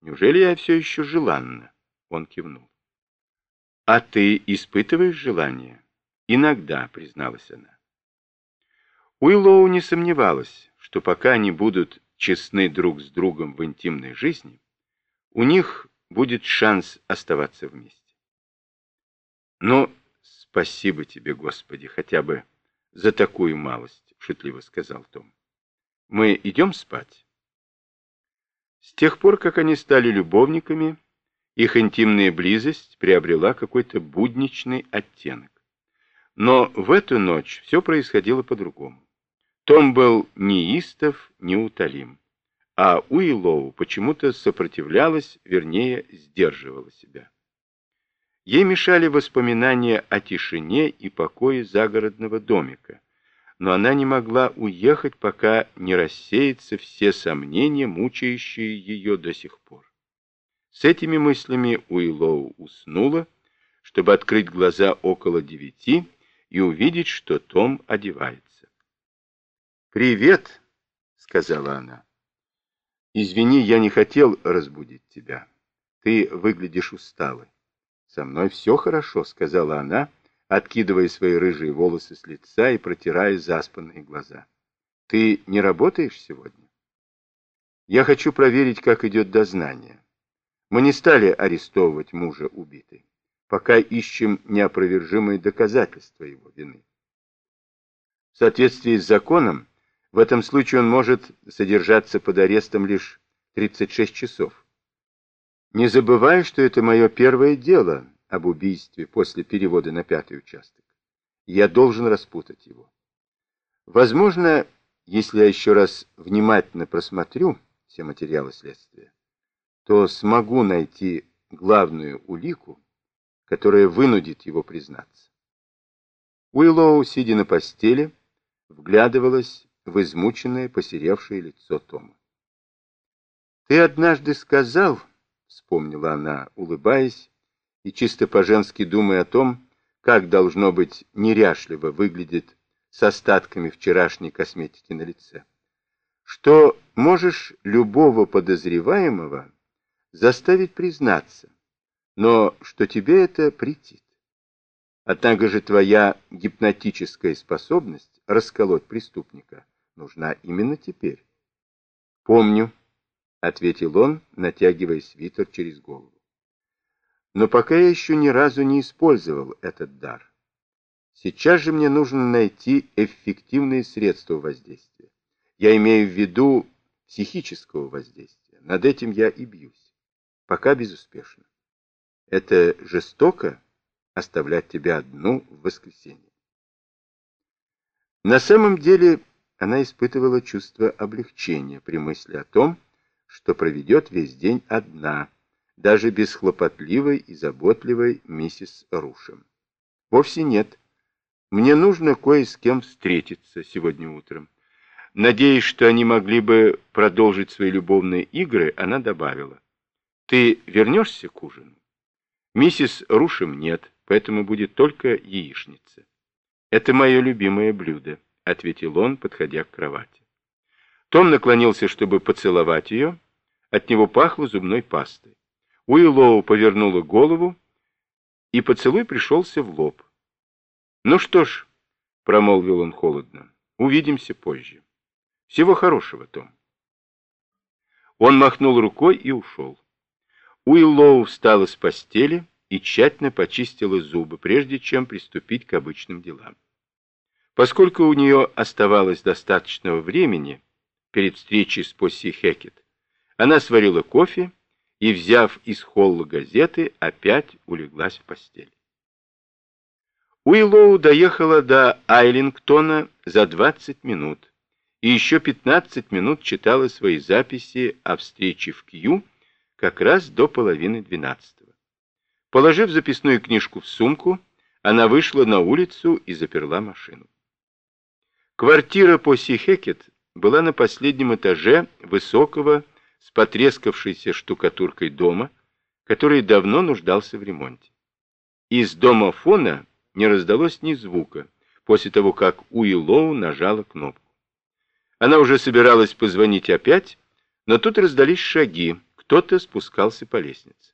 Неужели я все еще желанна? Он кивнул. А ты испытываешь желание? Иногда, призналась она. Уиллоу не сомневалась, что пока они будут честны друг с другом в интимной жизни, у них будет шанс оставаться вместе. Но спасибо тебе, Господи, хотя бы за такую малость, шутливо сказал Том. Мы идем спать? С тех пор, как они стали любовниками, их интимная близость приобрела какой-то будничный оттенок. Но в эту ночь все происходило по-другому. Том был неистов, неутолим, а Уиллоу почему-то сопротивлялась, вернее, сдерживала себя. Ей мешали воспоминания о тишине и покое загородного домика, но она не могла уехать, пока не рассеются все сомнения, мучающие ее до сих пор. С этими мыслями Уиллоу уснула, чтобы открыть глаза около девяти и увидеть, что Том одевается. «Привет», — сказала она. «Извини, я не хотел разбудить тебя. Ты выглядишь усталой». «Со мной все хорошо», — сказала она, откидывая свои рыжие волосы с лица и протирая заспанные глаза. «Ты не работаешь сегодня?» «Я хочу проверить, как идет дознание. Мы не стали арестовывать мужа убитой, пока ищем неопровержимые доказательства его вины. В соответствии с законом, в этом случае он может содержаться под арестом лишь 36 часов. Не забывай, что это мое первое дело об убийстве после перевода на пятый участок. Я должен распутать его. Возможно, если я еще раз внимательно просмотрю все материалы следствия, то смогу найти главную улику, которая вынудит его признаться. Уиллоу, сидя на постели, вглядывалась в измученное, посеревшее лицо Тома. «Ты однажды сказал, — вспомнила она, улыбаясь, и чисто по-женски думая о том, как должно быть неряшливо выглядит с остатками вчерашней косметики на лице, что можешь любого подозреваемого заставить признаться, но что тебе это претит. Однако же твоя гипнотическая способность расколоть преступника нужна именно теперь. «Помню», — ответил он, натягивая свитер через голову. «Но пока я еще ни разу не использовал этот дар. Сейчас же мне нужно найти эффективные средства воздействия. Я имею в виду психического воздействия. Над этим я и бьюсь. Пока безуспешно. Это жестоко оставлять тебя одну в воскресенье. На самом деле она испытывала чувство облегчения при мысли о том, что проведет весь день одна, даже без хлопотливой и заботливой миссис Рушем. Вовсе нет. Мне нужно кое с кем встретиться сегодня утром. Надеясь, что они могли бы продолжить свои любовные игры, она добавила. Ты вернешься к ужину? Миссис Рушем нет, поэтому будет только яичница. Это мое любимое блюдо ответил он, подходя к кровати. Том наклонился, чтобы поцеловать ее. От него пахло зубной пастой. Уиллоу повернула голову, и поцелуй пришелся в лоб. «Ну что ж», — промолвил он холодно, — «увидимся позже. Всего хорошего, Том». Он махнул рукой и ушел. Уиллоу встала с постели и тщательно почистила зубы, прежде чем приступить к обычным делам. Поскольку у нее оставалось достаточно времени перед встречей с Посси Хекет, она сварила кофе и, взяв из холла газеты, опять улеглась в постель. Уиллоу доехала до Айлингтона за 20 минут и еще 15 минут читала свои записи о встрече в Кью как раз до половины двенадцатого. Положив записную книжку в сумку, она вышла на улицу и заперла машину. Квартира Поси Хекет была на последнем этаже высокого, с потрескавшейся штукатуркой дома, который давно нуждался в ремонте. Из домофона не раздалось ни звука после того, как Уиллоу нажала кнопку. Она уже собиралась позвонить опять, но тут раздались шаги, Кто-то спускался по лестнице.